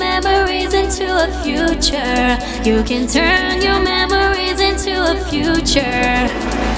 memories into a future. You can turn your memories into a future.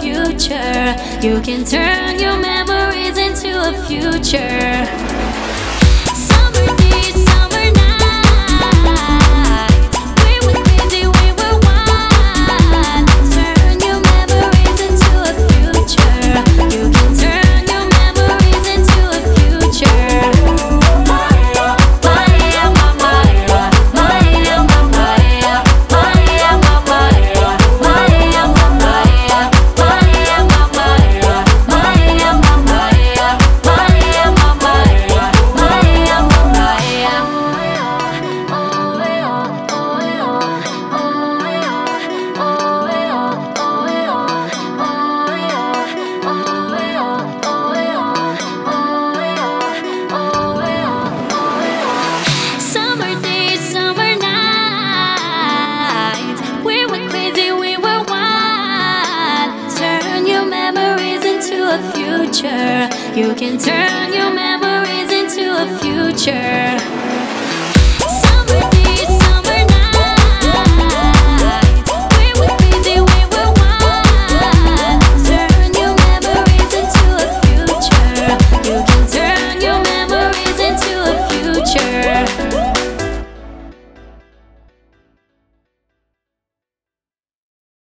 future. You can turn your memories into a future. memories into a future. You can turn your memories into a future.